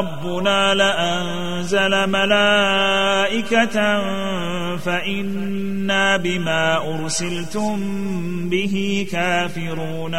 ربنا لانزل ملائكه فانا بما ارسلتم به كافرون